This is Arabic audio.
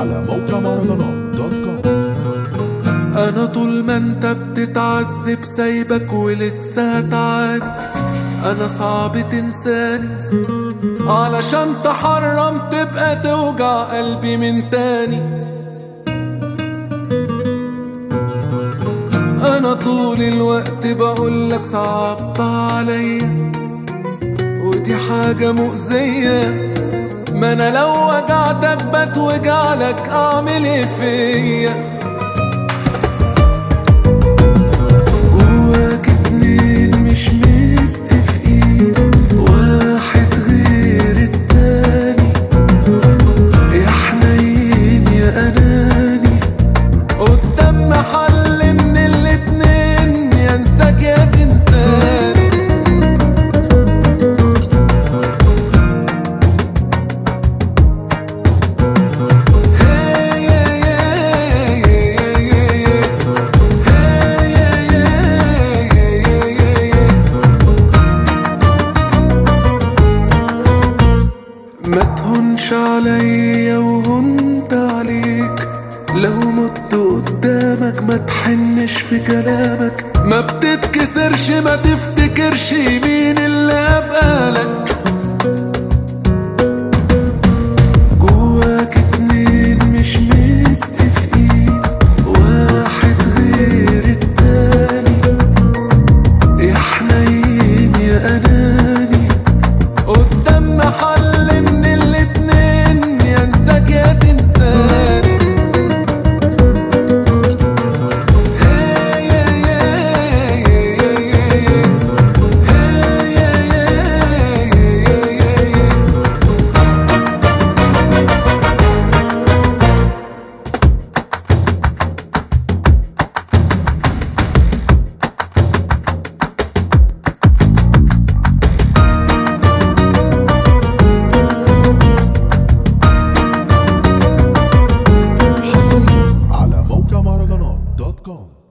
على موقع مهرجانات دوت كوم. أنا طول ما أنت بتتعذب سايبك ولسه هتعاني أنا صعب تنساني. علشان تحرم تبقى توجع قلبي من تاني. أنا طول الوقت بقولك صعبت عليا. ودي حاجة مؤذية. ما أنا لو وجعتك بتوجع لك اعمل إيه فيا. ما تهونش عليا وهنت عليك. لو مت قدامك ما تحنش في كلامك. ما بتتكسرش ما تفتكرش مين اللي أبقى لك. com.